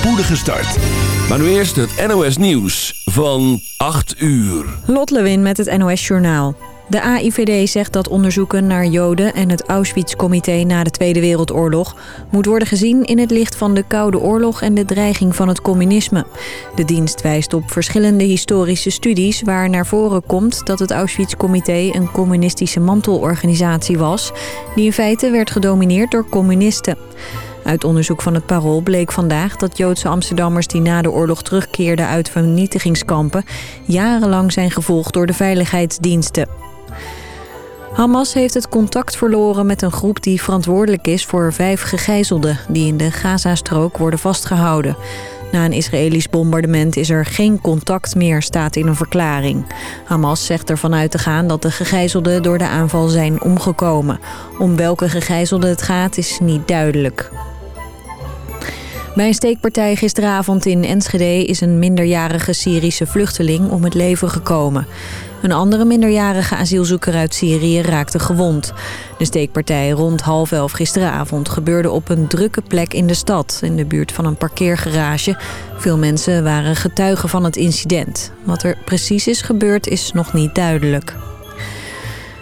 spoedige start. Maar nu eerst het NOS Nieuws van 8 uur. Lot Lewin met het NOS Journaal. De AIVD zegt dat onderzoeken naar Joden en het Auschwitz-comité na de Tweede Wereldoorlog... moet worden gezien in het licht van de Koude Oorlog en de dreiging van het communisme. De dienst wijst op verschillende historische studies waar naar voren komt... dat het Auschwitz-comité een communistische mantelorganisatie was... die in feite werd gedomineerd door communisten. Uit onderzoek van het Parool bleek vandaag dat Joodse Amsterdammers die na de oorlog terugkeerden uit vernietigingskampen jarenlang zijn gevolgd door de veiligheidsdiensten. Hamas heeft het contact verloren met een groep die verantwoordelijk is voor vijf gegijzelden die in de Gazastrook worden vastgehouden. Na een Israëlisch bombardement is er geen contact meer, staat in een verklaring. Hamas zegt ervan uit te gaan dat de gegijzelden door de aanval zijn omgekomen. Om welke gegijzelden het gaat is niet duidelijk. Bij een steekpartij gisteravond in Enschede is een minderjarige Syrische vluchteling om het leven gekomen. Een andere minderjarige asielzoeker uit Syrië raakte gewond. De steekpartij rond half elf gisteravond gebeurde op een drukke plek in de stad... in de buurt van een parkeergarage. Veel mensen waren getuigen van het incident. Wat er precies is gebeurd is nog niet duidelijk.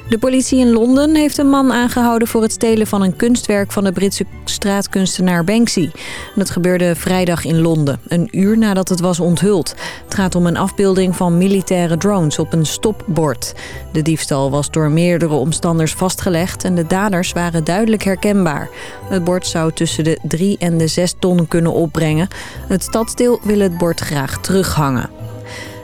De politie in Londen heeft een man aangehouden voor het stelen van een kunstwerk van de Britse straatkunstenaar Banksy. Dat gebeurde vrijdag in Londen, een uur nadat het was onthuld. Het gaat om een afbeelding van militaire drones op een stopbord. De diefstal was door meerdere omstanders vastgelegd en de daders waren duidelijk herkenbaar. Het bord zou tussen de 3 en de 6 ton kunnen opbrengen. Het stadsdeel wil het bord graag terughangen.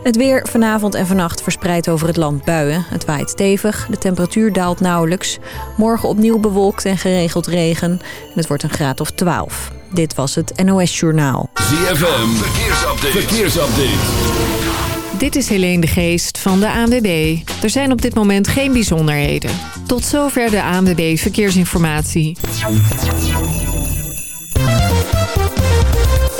Het weer vanavond en vannacht verspreidt over het land buien. Het waait stevig, de temperatuur daalt nauwelijks. Morgen opnieuw bewolkt en geregeld regen. En het wordt een graad of 12. Dit was het NOS Journaal. ZFM, verkeersupdate. verkeersupdate. Dit is Helene de Geest van de ANWB. Er zijn op dit moment geen bijzonderheden. Tot zover de ANWB Verkeersinformatie.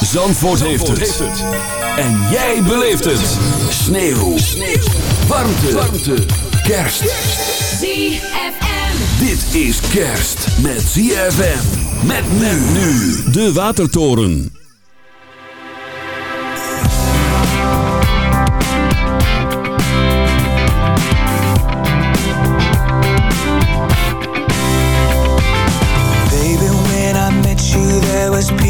Zandvoort, heeft, het. En jij beleeft het. Sneeuw. Sneeuw. Warmte. Warmte. Kerst. ZFM. Dit is kerst met ZFM. Met men nu. De Watertoren. Baby, when I met you, there was peace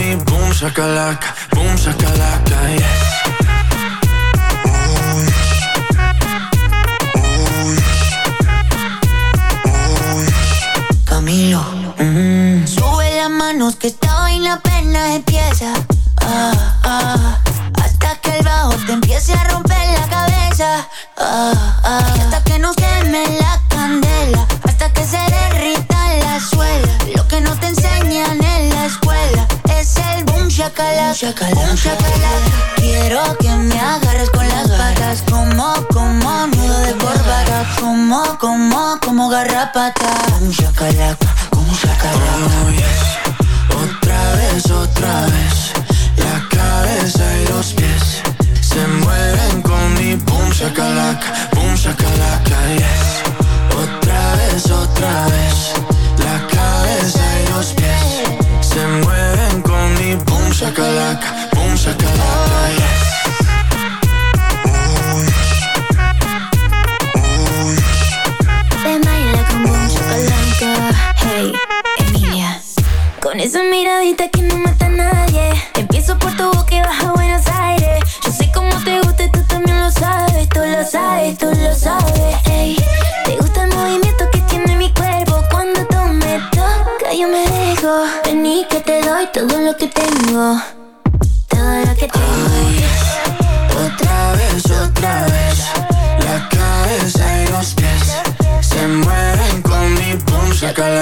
mi boom shakalaka Boom shakalaka, yes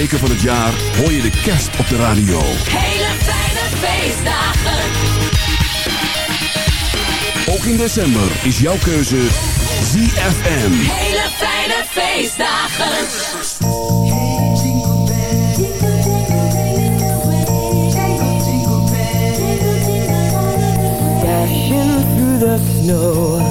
weken van het jaar hoor je de kerst op de radio. Hele fijne feestdagen. Ook in december is jouw keuze ZFM. Hele fijne feestdagen. Hey, jingle bell. Jingle bell. Jingle bell. Jingle bell. Jingle bell. Jingle bell. Jingle bell.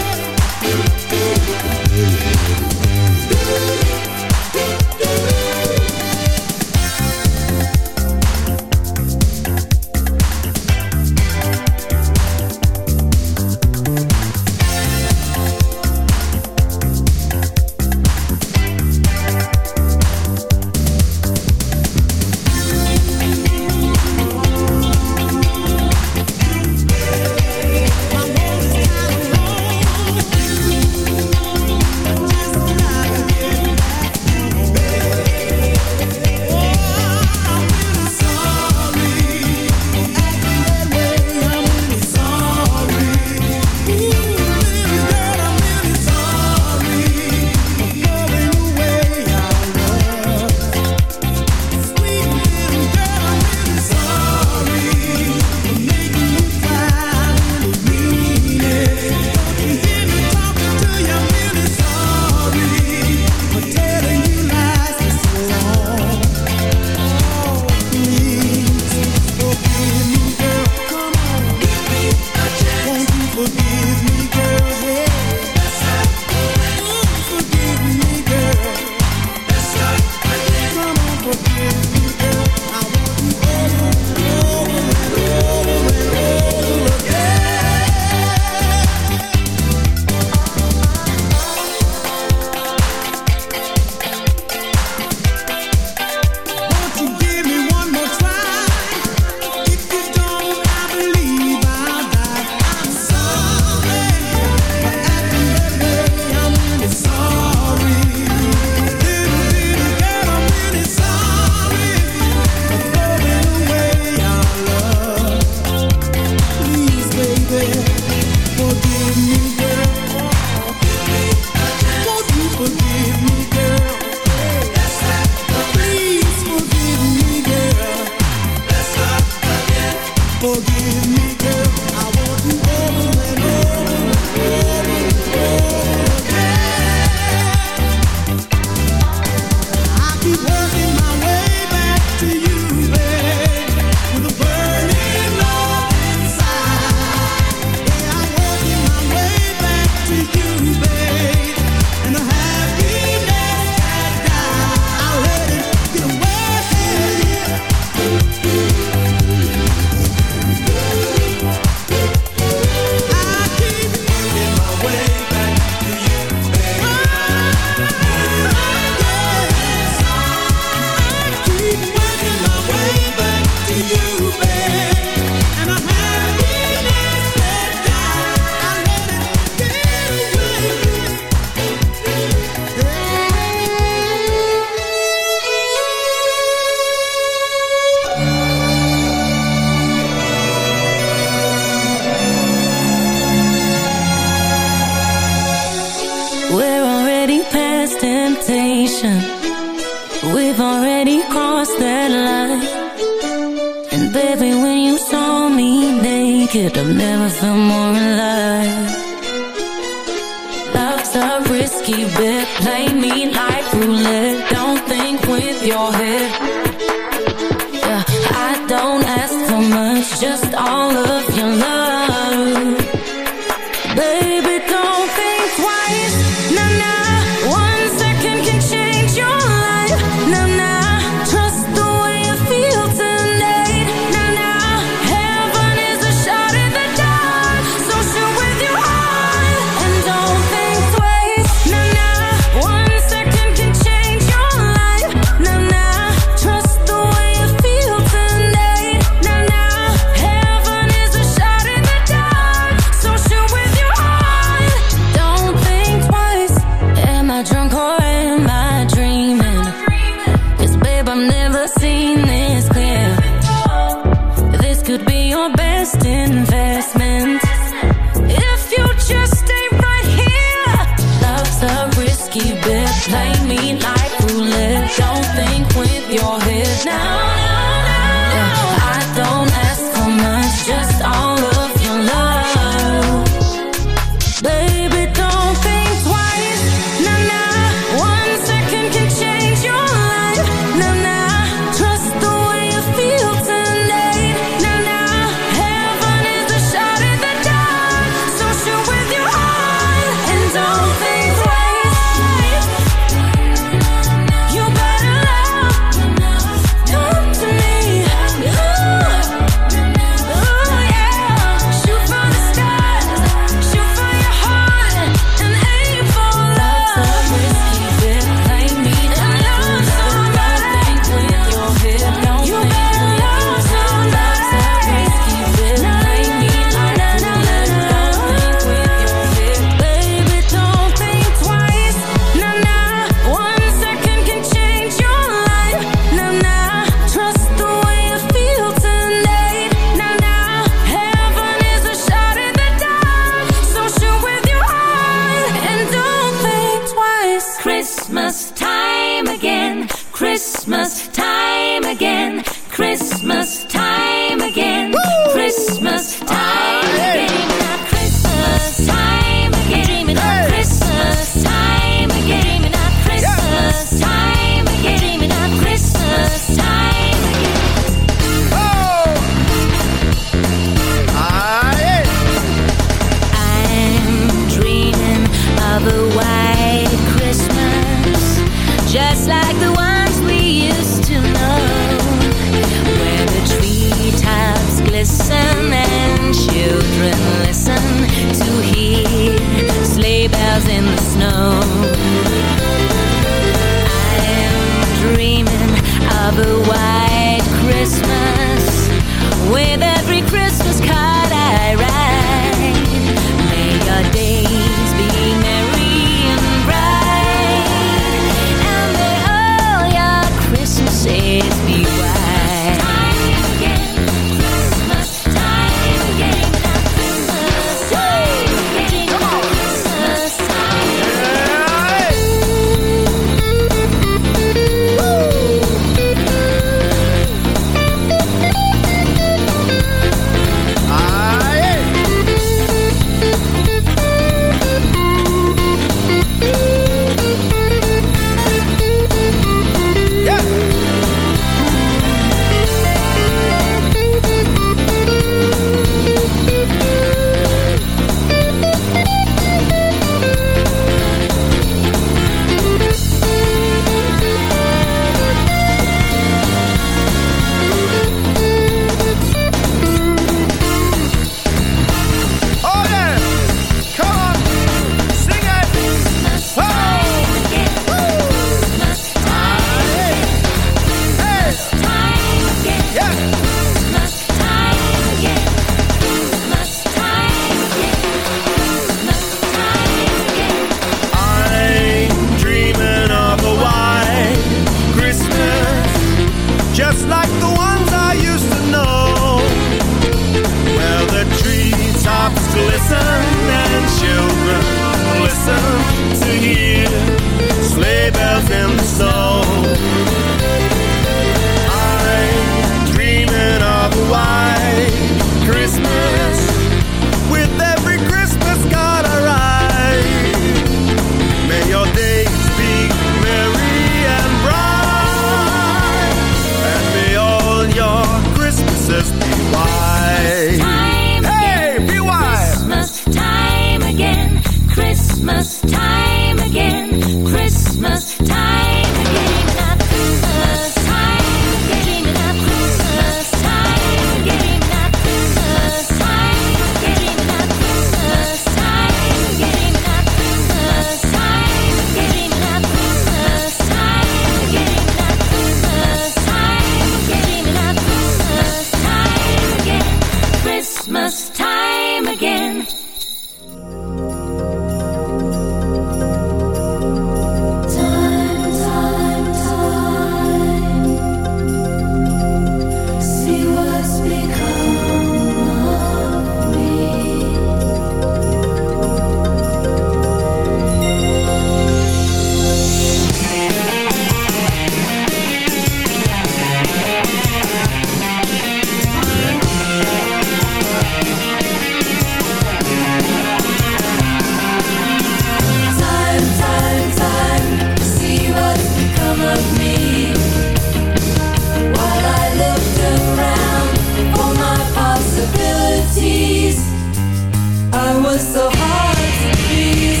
So hard to please.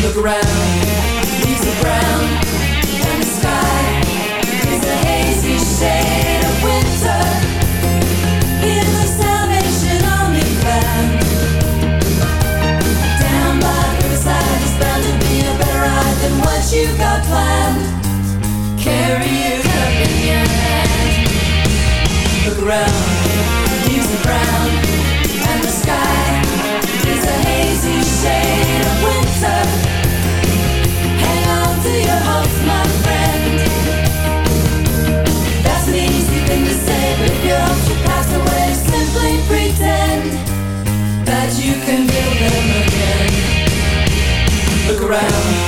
Look around, leaves are brown, and the sky is a hazy shade of winter. In the Salvation Army band. Down by the riverside is bound to be a better ride than what you got planned. Carry your cup in your hand. Look around, again. Look around,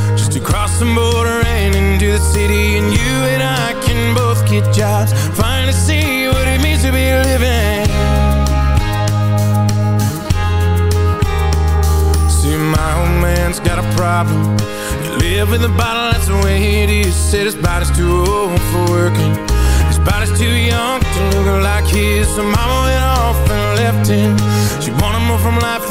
to cross the border and into the city And you and I can both get jobs. Finally see what it means to be living. See, my old man's got a problem. You live with a bottle, that's the way it is. Said his body's too old for working. His body's too young to look like his. So mama went off and left him. She wanted more from life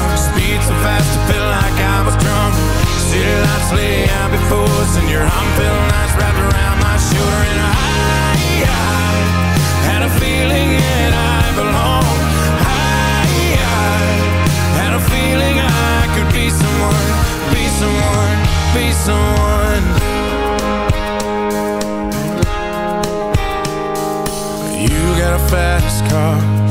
so fast it felt like I was drunk. City lights lay out before us And your arm felt nice wrapped around my shoulder And I, I had a feeling that I belonged I, I had a feeling I could be someone Be someone, be someone. You got a fast car